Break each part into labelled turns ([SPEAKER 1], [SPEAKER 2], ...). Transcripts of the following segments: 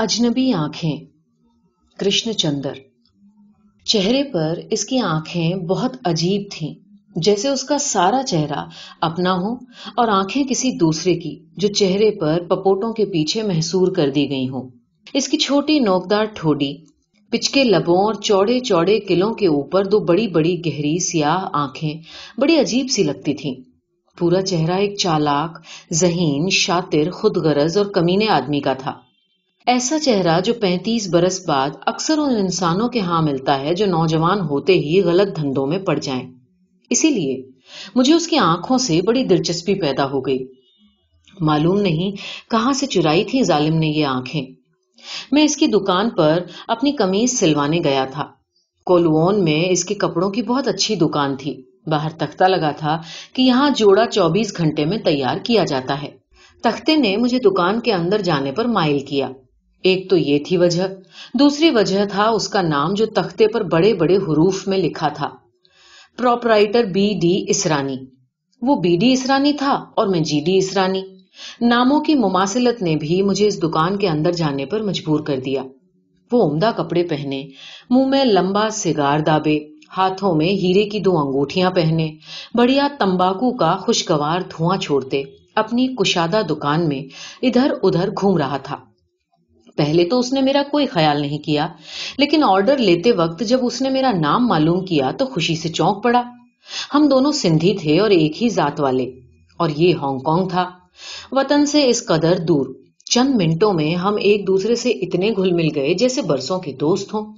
[SPEAKER 1] اجنبی آنکھیں، کرشن چندر۔ چہرے پر اس کی آنکھیں بہت عجیب تھیں، جیسے اس کا سارا چہرہ اپنا ہو اور آنکھیں کسی دوسرے کی، جو چہرے پر پپوٹوں کے پیچھے محسور کر دی گئی ہوں۔ اس کی چھوٹی نوکدار ٹھوڈی، پچکے لبوں اور چوڑے چوڑے قلوں کے اوپر دو بڑی بڑی گہری سیاہ آنکھیں بڑی عجیب سی لگتی تھیں۔ پورا چہرہ ایک چالاک، ذہین، شاطر خود غرض اور کمینے آدمی کا تھا۔ ایسا چہرہ جو پینتیس برس بعد اکثر ان انسانوں کے ہاں ملتا ہے جو نوجوان ہوتے ہی غلط دھندوں میں پڑ جائیں۔ اسی لیے مجھے اس کی آنکھوں سے بڑی دلچسپی پیدا ہو گئی۔ معلوم نہیں کہاں سے چرائی تھی ظالم نے یہ آنکھیں۔ میں اس کی دکان پر اپنی کمیز سلوانے گیا تھا۔ کولون میں اس کے کپڑوں کی بہت اچھی دکان تھی۔ باہر تختہ لگا تھا کہ یہاں جوڑا چوبیس گھنٹے میں تیار کیا جاتا ہے۔ تختے نے مجھے دکان کے اندر جانے پر مائل کیا۔ ایک تو یہ تھی وجہ، دوسری وجہ تھا اس کا نام جو تختے پر بڑے بڑے حروف میں لکھا تھا۔ Proprietor B D Asrani. وہ بی ڈی اسرانی تھا اور میں جی ڈی اسرانی۔ ناموں کی مماثلت نے بھی مجھے اس دکان کے اندر جانے پر مجبور کر دیا۔ وہ عمدہ کپڑے پہنے، منہ میں لمبا سگار دابے، ہاتھوں میں ہیرے کی دو انگوٹھیاں پہنے، بڑھیا تمباکو کا خوشگوار دھواں چھوڑتے، اپنی کشادہ دکان میں ادھر ادھر گھوم رہا تھا۔ پہلے تو اس نے میرا کوئی خیال نہیں کیا، لیکن آرڈر لیتے وقت جب اس نے میرا نام معلوم کیا تو خوشی سے چونک پڑا۔ ہم دونوں سندھی تھے اور ایک ہی ذات والے، اور یہ ہانگ کانگ تھا۔ وطن سے اس قدر دور، چند منٹوں میں ہم ایک دوسرے سے اتنے گھل مل گئے جیسے برسوں کے دوست ہوں۔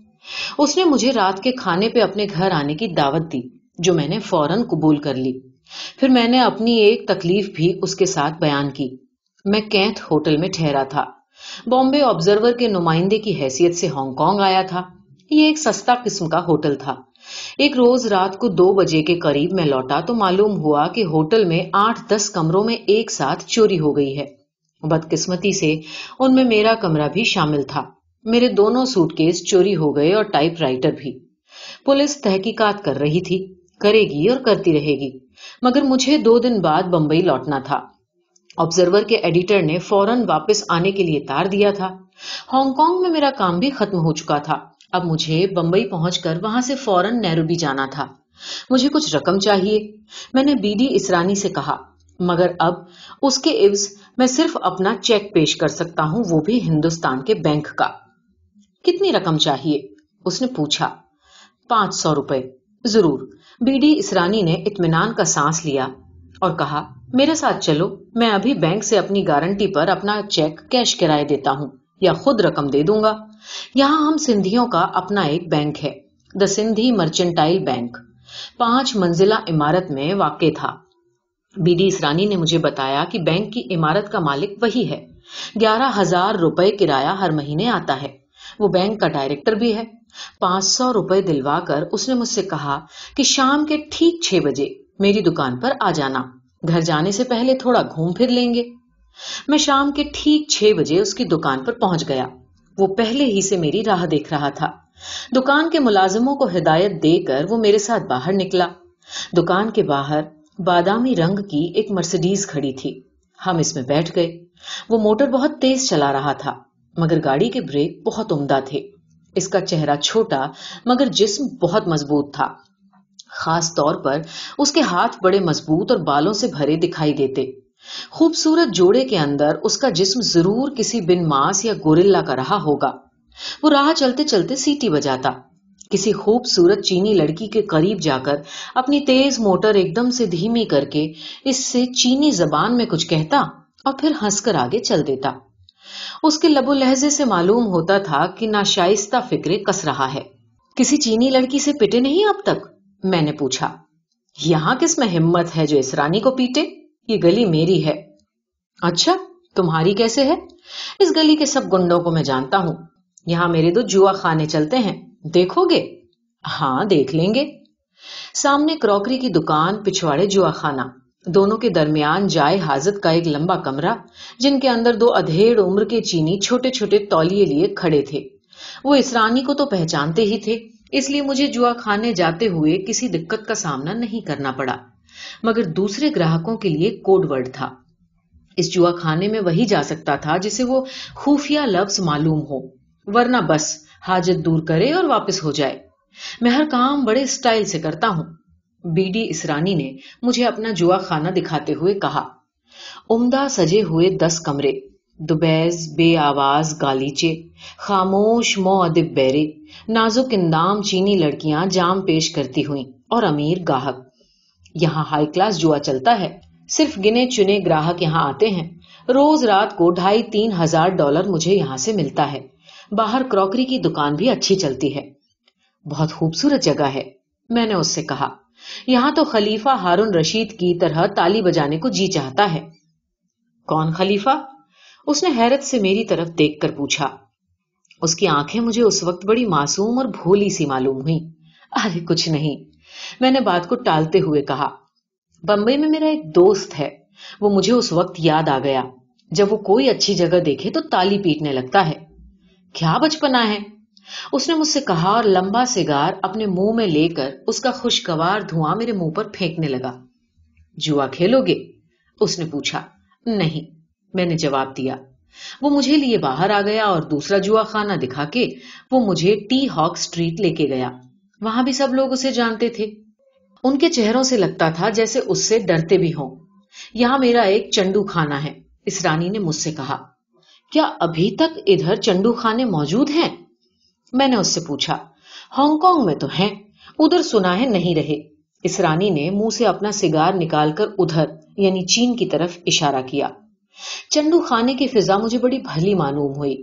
[SPEAKER 1] اس نے مجھے رات کے کھانے پہ اپنے گھر آنے کی دعوت دی، جو میں نے فوراً قبول کر لی۔ پھر میں نے اپنی ایک تکلیف بھی اس کے ساتھ بیان کی۔ میں کینت ہوٹل میں ٹھہرا تھا۔ بامبے آبزرور کے نمائندے کی حیثیت سے ہانگ کانگ آیا تھا۔ یہ ایک سستا قسم کا ہوٹل تھا۔ ایک روز رات کو دو بجے کے قریب میں لوٹا تو معلوم ہوا کہ ہوٹل میں آٹھ دس کمروں میں ایک ساتھ چوری ہو گئی ہے۔ بدقسمتی سے ان میں میرا کمرہ بھی شامل تھا۔ میرے دونوں سوٹ کیس چوری ہو گئے اور ٹائپ رائٹر بھی۔ پولیس تحقیقات کر رہی تھی۔ کرے گی اور کرتی رہے گی۔ مگر مجھے دو دن بعد بمبئی لوٹنا تھا۔ آبزرور کے ایڈیٹر نے فوراً واپس آنے کے لیے تار دیا تھا۔ ہانگ کانگ میں میرا کام بھی ختم ہو چکا تھا۔ اب مجھے بمبئی پہنچ کر وہاں سے فوراً نیروبی جانا تھا۔ مجھے کچھ رقم چاہیے۔ میں نے بی ڈی اسرانی سے کہا، مگر اب اس کے عوض میں صرف اپنا چیک پیش کر سکتا ہوں، وہ بھی ہندوستان کے بینک کا۔ کتنی رقم چاہیے؟ اس نے پوچھا۔ پانچ سو روپے۔ ضرور۔ بی ڈی اسرانی نے اطمینان کا سانس لیا۔ اور کہا، میرے ساتھ چلو، میں ابھی بینک سے اپنی گارنٹی پر اپنا چیک کیش کرائے دیتا ہوں یا خود رقم دے دوں گا۔ یہاں ہم سندھیوں کا اپنا ایک بینک ہے دا سندھی مرچنٹائل بینک پانچ منزلہ عمارت میں واقع تھا۔ بی ڈی اسرانی نے مجھے بتایا کہ بینک کی عمارت کا مالک وہی ہے۔ گیارہ ہزار روپے کرایہ ہر مہینے آتا ہے۔ وہ بینک کا ڈائریکٹر بھی ہے۔ پانچ سو روپے دلوا کر اس نے مجھ سے کہا کہ شام کے ٹھیک چھ بجے میری دکان پر آ جانا۔ گھر جانے سے پہلے تھوڑا گھوم پھر لیں گے۔ میں شام کے ٹھیک چھ بجے اس کی دکان پر پہنچ گیا۔ وہ پہلے ہی سے میری راہ دیکھ رہا تھا۔ دکان کے ملازموں کو ہدایت دے کر وہ میرے ساتھ باہر نکلا۔ دکان کے باہر بادامی رنگ کی ایک مرسڈیز کھڑی تھی۔ ہم اس میں بیٹھ گئے۔ وہ موٹر بہت تیز چلا رہا تھا، مگر گاڑی کے بریک بہت عمدہ تھے۔ اس کا چہرہ چھوٹا، مگر جسم بہت مضبوط تھا۔ خاص طور پر اس کے ہاتھ بڑے مضبوط اور بالوں سے بھرے دکھائی دیتے۔ خوبصورت جوڑے کے اندر اس کا جسم ضرور کسی بن ماس یا گورلا کا رہا ہوگا۔ وہ راہ چلتے چلتے سیٹی بجاتا۔ کسی خوبصورت چینی لڑکی کے قریب جا کر اپنی تیز موٹر ایک دم سے دھیمی کر کے اس سے چینی زبان میں کچھ کہتا اور پھر ہنس کر آگے چل دیتا۔ اس کے لب و لہجے سے معلوم ہوتا تھا کہ ناشائستہ فکرے کس رہا ہے۔ کسی چینی لڑکی سے پٹے نہیں اب تک؟ میں نے پوچھا، یہاں کس میں ہمت ہے جو اس رانی کو پیٹے؟ یہ گلی میری ہے۔ اچھا تمہاری کیسے ہے؟ اس گلی کے سب گنڈوں کو میں جانتا ہوں۔ یہاں میرے دو جوا خانے چلتے ہیں۔ دیکھو گے؟ ہاں دیکھ لیں گے۔ سامنے کروکری کی دکان، پچھواڑے جوا خانہ۔ دونوں کے درمیان جائے حاضت کا ایک لمبا کمرہ، جن کے اندر دو ادھیڑ عمر کے چینی چھوٹے چھوٹے تولیے لیے کھڑے تھے۔ وہ اس رانی کو تو پہچانتے ہی تھے۔ اس لیے مجھے جوا کھانے جاتے ہوئے کسی دقت کا سامنا نہیں کرنا پڑا، مگر دوسرے گراہکوں کے لیے کوڈ ورڈ تھا۔ اس جوا کھانے میں وہی جا سکتا تھا جسے وہ خفیہ لفظ معلوم ہو۔ ورنہ بس حاجت دور کرے اور واپس ہو جائے۔ میں ہر کام بڑے اسٹائل سے کرتا ہوں۔ بی ڈی اسرانی نے مجھے اپنا جوا خانہ دکھاتے ہوئے کہا، عمدہ سجے ہوئے دس کمرے۔ دوبیز بے آواز گالیچے، خاموش مو ادب بیرے، نازک اندام چینی لڑکیاں جام پیش کرتی ہوئیں اور امیر گاہک۔ یہاں ہائی کلاس جوا چلتا ہے، صرف گنے چنے گراہک یہاں آتے ہیں۔ روز رات کو ڈھائی تین ہزار ڈالر مجھے یہاں سے ملتا ہے۔ باہر کراکری کی دکان بھی اچھی چلتی ہے۔ بہت خوبصورت جگہ ہے، میں نے اس سے کہا۔ یہاں تو خلیفہ ہارون رشید کی طرح تالی بجانے کو جی چاہتا ہے۔ کون خلیفہ؟ اس نے حیرت سے میری طرف دیکھ کر پوچھا، اس کی آنکھیں مجھے اس وقت بڑی معصوم اور بھولی سی معلوم ہوئی ارے، کچھ نہیں۔ میں نے بات کو ٹالتے ہوئے کہا، بمبئی میں میرا ایک دوست ہے، وہ مجھے اس وقت یاد آ گیا۔ جب وہ کوئی اچھی جگہ دیکھے تو تالی پیٹنے لگتا ہے۔ کیا بچپنا ہے؟ اس نے مجھ سے کہا اور لمبا سگار اپنے منہ میں لے کر اس کا خوشگوار دھواں میرے منہ پر پھینکنے لگا۔ جوا کھیلو گے؟ اس نے پوچھا، نہیں۔ میں نے جواب دیا۔ وہ مجھے لیے باہر آ گیا اور دوسرا جوا خانہ دکھا کے وہ مجھے ٹی ہاک اسٹریٹ لے کے گیا۔ وہاں بھی سب لوگ اسے جانتے تھے۔ ان کے چہروں سے لگتا تھا جیسے اس سے ڈرتے بھی ہوں۔ یہاں میرا ایک چنڈو خانہ ہے۔ اس رانی نے مجھ سے کہا، کیا ابھی تک ادھر چنڈو خانے موجود ہیں؟ میں نے اس سے پوچھا، ہانگ کانگ میں تو ہیں، ادھر سنا ہے نہیں رہے۔ اس رانی نے منہ سے اپنا سگار نکال کر ادھر یعنی چین کی طرف اشارہ کیا۔ چنڈو خانے کی فضا مجھے بڑی بھلی معلوم ہوئی۔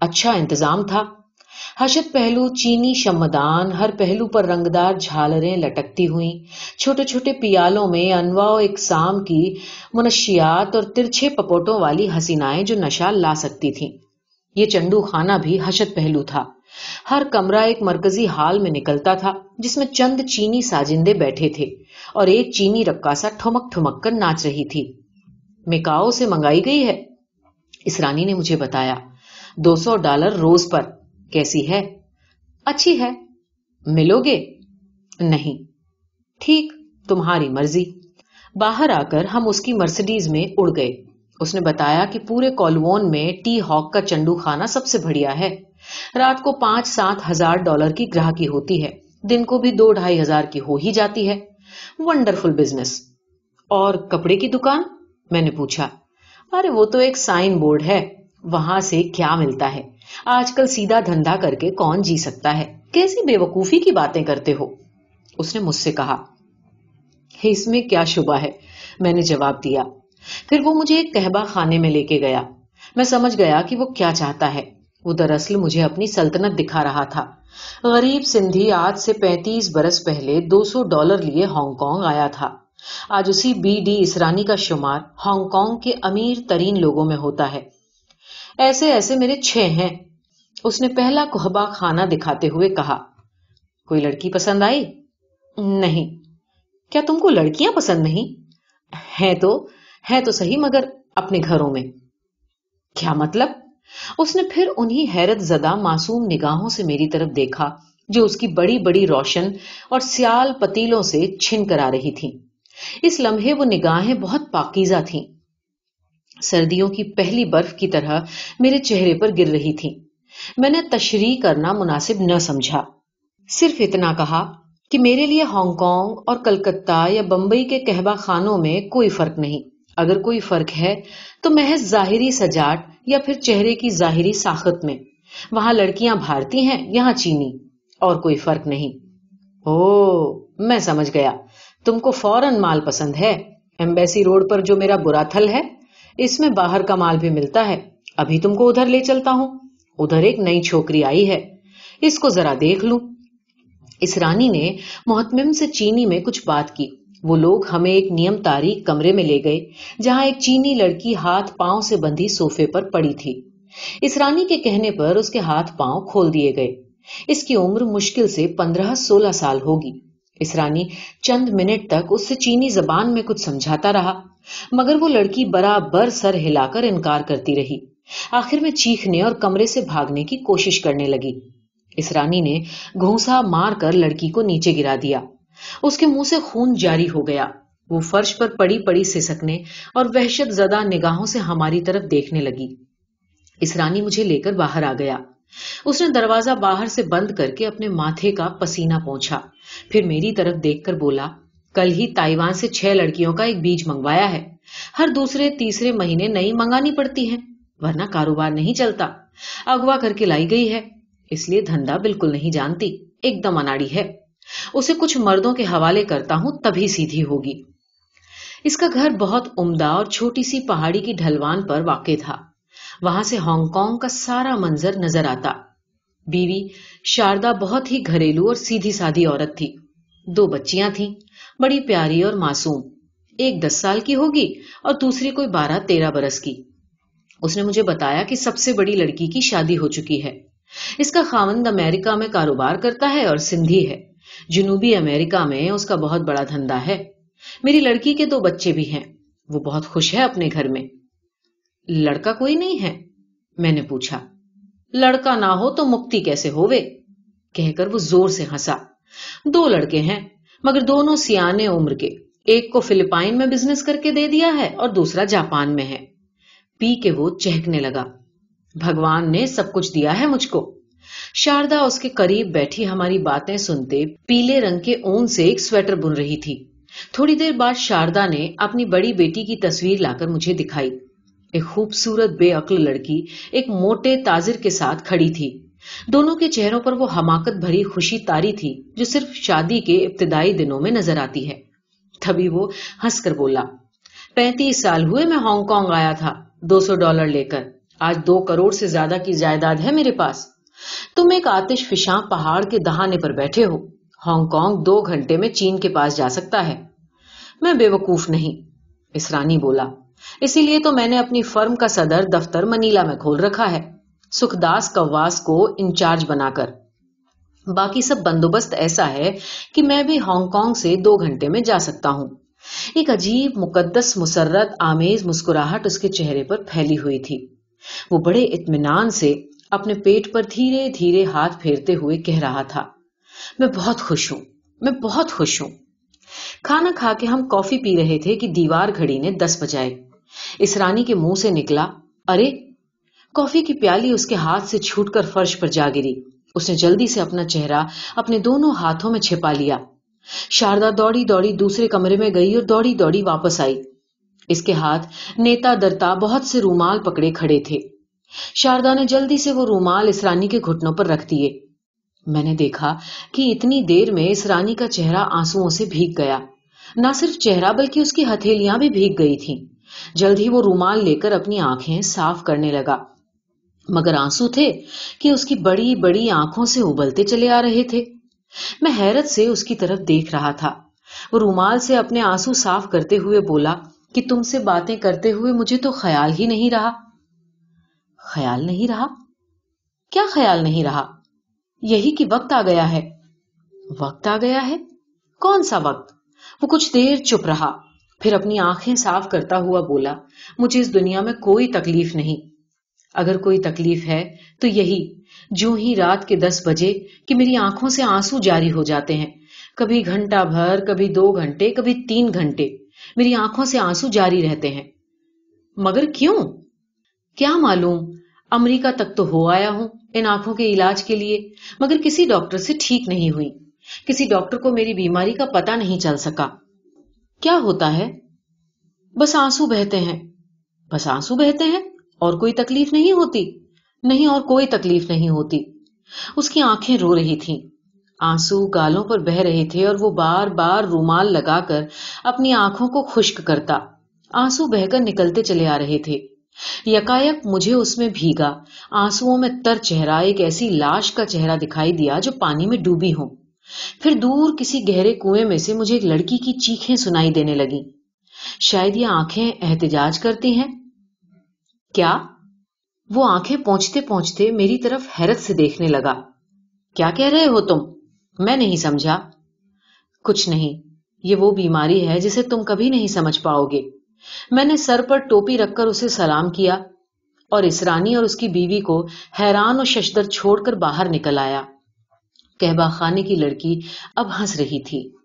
[SPEAKER 1] اچھا انتظام تھا۔ حشت پہلو چینی شمدان، ہر پہلو پر رنگدار جھالریں لٹکتی ہوئی چھوٹے چھوٹے پیالوں میں انواع و اقسام کی منشیات اور ترچھے پپوٹوں والی حسینائیں جو نشہ لا سکتی تھیں۔ یہ چنڈو خانہ بھی حشت پہلو تھا۔ ہر کمرہ ایک مرکزی حال میں نکلتا تھا، جس میں چند چینی ساجندے بیٹھے تھے اور ایک چینی رکاسا ٹھمک ٹھمک کر ناچ رہی تھی۔ میکاؤ سے منگائی گئی ہے۔ اس رانی نے مجھے بتایا، دو سو ڈالر روز پر، کیسی ہے؟ اچھی ہے۔ ملو گے؟ نہیں۔ ٹھیک، تمہاری مرضی۔ باہر آ کر ہم اس کی مرسڈیز میں اڑ گئے۔ اس نے بتایا کہ پورے کولون میں ٹی ہاک کا چنڈو خانہ سب سے بڑھیا ہے۔ رات کو پانچ سات ہزار ڈالر کی گراہکی ہوتی ہے۔ دن کو بھی دو ڈھائی ہزار کی ہو ہی جاتی ہے۔ ونڈرفل بزنس اور کپڑے کی دکان؟ میں نے پوچھا، ارے وہ تو ایک سائن بورڈ ہے، وہاں سے کیا ملتا ہے؟ آج کل سیدھا دھندا کر کے کون جی سکتا ہے؟ کیسی بے وقوفی کی باتیں کرتے ہو؟ اس نے مجھ سے کہا اس میں کیا شبہ ہے؟ میں نے جواب دیا، پھر وہ مجھے ایک کہبا خانے میں لے کے گیا۔ میں سمجھ گیا کہ وہ کیا چاہتا ہے۔ وہ دراصل مجھے اپنی سلطنت دکھا رہا تھا۔ غریب سندھی آج سے پینتیس برس پہلے دو سو ڈالر لیے ہانگ کانگ آیا تھا۔ آج اسی بی ڈی اسرانی کا شمار ہانگ کانگ کے امیر ترین لوگوں میں ہوتا ہے۔ ایسے ایسے میرے چھ ہیں۔ اس نے پہلا کوہبا کھانا دکھاتے ہوئے کہا، کوئی لڑکی پسند آئی؟ نہیں۔ کیا تم کو لڑکیاں پسند نہیں؟ ہے تو ہے تو صحیح، مگر اپنے گھروں میں۔ کیا مطلب؟ اس نے پھر انہی حیرت زدہ معصوم نگاہوں سے میری طرف دیکھا، جو اس کی بڑی بڑی روشن اور سیال پتیلوں سے چھن کر آ رہی تھی اس لمحے وہ نگاہیں بہت پاکیزہ تھیں۔ سردیوں کی پہلی برف کی طرح میرے چہرے پر گر رہی تھی میں نے تشریح کرنا مناسب نہ سمجھا۔ صرف اتنا کہا کہ میرے لیے ہانگ کانگ اور کلکتہ یا بمبئی کے کہبا خانوں میں کوئی فرق نہیں۔ اگر کوئی فرق ہے تو محض ظاہری سجاٹ یا پھر چہرے کی ظاہری ساخت میں۔ وہاں لڑکیاں بھارتی ہیں، یہاں چینی۔ اور کوئی فرق نہیں۔ او میں سمجھ گیا۔ تم کو فوراً مال پسند ہے۔ ایمبیسی روڈ پر جو میرا برا تھل ہے، اس میں باہر کا مال بھی ملتا ہے۔ ابھی تم کو ادھر لے چلتا ہوں۔ ادھر ایک نئی چھوکری آئی ہے۔ اس کو ذرا دیکھ لوں۔ اس رانی نے محتمم سے چینی میں کچھ بات کی۔ وہ لوگ ہمیں ایک نیم تاریخ کمرے میں لے گئے، جہاں ایک چینی لڑکی ہاتھ پاؤں سے بندھی سوفے پر پڑی تھی۔ اس رانی کے کہنے پر اس کے ہاتھ پاؤں کھول دیے گئے۔ اس کی عمر مشکل سے پندرہ سولہ سال ہوگی۔ اس رانی چند منٹ تک اس سے چینی زبان میں کچھ سمجھاتا رہا، مگر وہ لڑکی برابر سر ہلا کر انکار کرتی رہی۔ آخر میں چیخنے اور کمرے سے بھاگنے کی کوشش کرنے لگی۔ اس رانی نے گھونسا مار کر لڑکی کو نیچے گرا دیا۔ اس کے منہ سے خون جاری ہو گیا۔ وہ فرش پر پڑی پڑی سسکنے اور وحشت زدہ نگاہوں سے ہماری طرف دیکھنے لگی۔ اس رانی مجھے لے کر باہر آ گیا۔ اس نے دروازہ باہر سے بند کر کے اپنے ماتھے کا پسینہ پہنچا پھر میری طرف دیکھ کر بولا، کل ہی تائیوان سے چھ لڑکیوں کا ایک بیج منگوایا ہے۔ ہر دوسرے تیسرے مہینے نئی منگانی پڑتی ہیں ورنہ کاروبار نہیں چلتا۔ اگوا کر کے لائی گئی ہے، اس لیے دھندا بالکل نہیں جانتی۔ ایک دم اناڑی ہے۔ اسے کچھ مردوں کے حوالے کرتا ہوں، تبھی سیدھی ہوگی۔ اس کا گھر بہت عمدہ اور چھوٹی سی پہاڑی کی ڈھلوان پر واقع تھا۔ وہاں سے ہانگ کانگ کا سارا منظر نظر آتا۔ بیوی شاردا بہت ہی گھریلو اور سیدھی سادھی عورت تھی۔ دو بچیاں تھیں، بڑی پیاری اور معصوم۔ ایک دس سال کی ہوگی اور دوسری کوئی بارہ تیرہ برس کی۔ اس نے مجھے بتایا کہ سب سے بڑی لڑکی کی شادی ہو چکی ہے۔ اس کا خامند امریکہ میں کاروبار کرتا ہے اور سندھی ہے۔ جنوبی امریکہ میں اس کا بہت بڑا دھندا ہے۔ میری لڑکی کے دو بچے بھی ہیں۔ وہ بہت خوش ہے اپنے گھر میں۔ لڑکا کوئی نہیں ہے۔ میں نے پوچھا، لڑکا نہ ہو تو مکتی کیسے ہوئے کہہ کر وہ زور سے ہنسا۔ دو لڑکے ہیں، مگر دونوں سیانے عمر کے۔ ایک کو فلپائن میں بزنس کر کے دے دیا ہے اور دوسرا جاپان میں ہے۔ پی کے وہ چہکنے لگا۔ بھگوان نے سب کچھ دیا ہے مجھ کو۔ شاردا اس کے قریب بیٹھی ہماری باتیں سنتے پیلے رنگ کے اون سے ایک سویٹر بن رہی تھی۔ تھوڑی دیر بعد شاردا نے اپنی بڑی بیٹی کی تصویر لا کر مجھے دکھائی۔ ایک خوبصورت بے عقل لڑکی ایک موٹے تاجر کے ساتھ کھڑی تھی۔ دونوں کے چہروں پر وہ حماقت بھری خوشی تاری تھی جو صرف شادی کے ابتدائی دنوں میں نظر آتی ہے۔ تبھی وہ ہنس کر بولا، پینتیس سال ہوئے میں ہانگ کانگ آیا تھا، دو سو ڈالر لے کر۔ آج دو کروڑ سے زیادہ کی جائیداد ہے میرے پاس۔ تم ایک آتش فشاں پہاڑ کے دہانے پر بیٹھے ہو۔ ہانگ کانگ دو گھنٹے میں چین کے پاس جا سکتا ہے۔ میں بے وقوف نہیں، اسرانی بولا۔ اسی لیے تو میں نے اپنی فرم کا صدر دفتر منیلا میں کھول رکھا ہے۔ سکھ داس کواس کو انچارج بنا کر۔ باقی سب بندوبست ایسا ہے کہ میں بھی ہانگ کانگ سے دو گھنٹے میں جا سکتا ہوں۔ ایک عجیب، مقدس، مسرت، آمیز مسکراہٹ اس کے چہرے پر پھیلی ہوئی تھی۔ وہ بڑے اطمینان سے اپنے پیٹ پر دھیرے دھیرے ہاتھ پھیرتے ہوئے کہہ رہا تھا، میں بہت خوش ہوں، میں بہت خوش ہوں۔ کھانا کھا کے ہم کافی پی رہے تھے کہ دیوار گھڑی نے دس بجائے۔ اس رانی کے منہ سے نکلا، ارے، کافی کی پیالی اس کے ہاتھ سے چھوٹ کر فرش پر جا گری۔ اس نے جلدی سے اپنا چہرہ اپنے دونوں ہاتھوں میں چھپا لیا۔ شاردا دوڑی دوڑی دوسرے کمرے میں گئی اور دوڑی دوڑی واپس آئی۔ اس کے ہاتھ نیتا درتا بہت سے رومال پکڑے کھڑے تھے۔ شاردا نے جلدی سے وہ رومال اس رانی کے گھٹنوں پر رکھ دیے۔ میں نے دیکھا کہ اتنی دیر میں اس رانی کا چہرہ آنسو سے بھیگ گیا۔ نہ صرف چہرہ بلکہ اس کی ہتھیلیاں بھی بھیگ گئی تھیں۔ جلد ہی وہ رومال لے کر اپنی آنکھیں صاف کرنے لگا۔ مگر آنسو تھے کہ اس کی بڑی بڑی آنکھوں سے ابلتے چلے آ رہے تھے۔ میں حیرت سے اس کی طرف دیکھ رہا تھا۔ وہ رومال سے اپنے آنسو صاف کرتے ہوئے بولا کہ تم سے باتیں کرتے ہوئے مجھے تو خیال ہی نہیں رہا۔ خیال نہیں رہا؟ کیا خیال نہیں رہا؟ یہی کہ وقت آ گیا ہے۔ وقت آ گیا ہے؟ کون سا وقت؟ وہ کچھ دیر چپ رہا۔ پھر اپنی آنکھیں صاف کرتا ہوا بولا، مجھے اس دنیا میں کوئی تکلیف نہیں۔ اگر کوئی تکلیف ہے تو یہی، جو ہی رات کے دس بجے کہ میری آنکھوں سے آنسو جاری ہو جاتے ہیں۔ کبھی گھنٹہ بھر، کبھی دو گھنٹے، کبھی تین گھنٹے میری آنکھوں سے آنسو جاری رہتے ہیں۔ مگر کیوں؟ کیا معلوم، امریکہ تک تو ہو آیا ہوں ان آنکھوں کے علاج کے لیے، مگر کسی ڈاکٹر سے ٹھیک نہیں ہوئی۔ کسی ڈاکٹر کو میری بیماری کا پتہ نہیں چل سکا۔ کیا ہوتا ہے؟ بس آنسو بہتے ہیں۔ بس آنسو بہتے ہیں اور کوئی تکلیف نہیں ہوتی۔ نہیں اور کوئی تکلیف نہیں ہوتی۔ اس کی آنکھیں رو رہی تھیں۔ آنسو گالوں پر بہ رہے تھے اور وہ بار بار رومال لگا کر اپنی آنکھوں کو خشک کرتا۔ آنسو بہ کر نکلتے چلے آ رہے تھے۔ یکایک مجھے اس میں بھیگا۔ آنسو میں تر چہرہ، ایک ایسی لاش کا چہرہ دکھائی دیا جو پانی میں ڈوبی ہوں۔ پھر دور کسی گہرے کنویں میں سے مجھے ایک لڑکی کی چیخیں سنائی دینے لگی شاید یہ آنکھیں احتجاج کرتی ہیں۔ کیا؟ وہ آنکھیں پہنچتے پہنچتے میری طرف حیرت سے دیکھنے لگا۔ کیا کہہ رہے ہو تم؟ میں نہیں سمجھا۔ کچھ نہیں، یہ وہ بیماری ہے جسے تم کبھی نہیں سمجھ پاؤ گے۔ میں نے سر پر ٹوپی رکھ کر اسے سلام کیا اور اسرانی اور اس کی بیوی کو حیران اور ششدر چھوڑ کر باہر نکل آیا۔ کہبا خانے کی لڑکی اب ہنس رہی تھی۔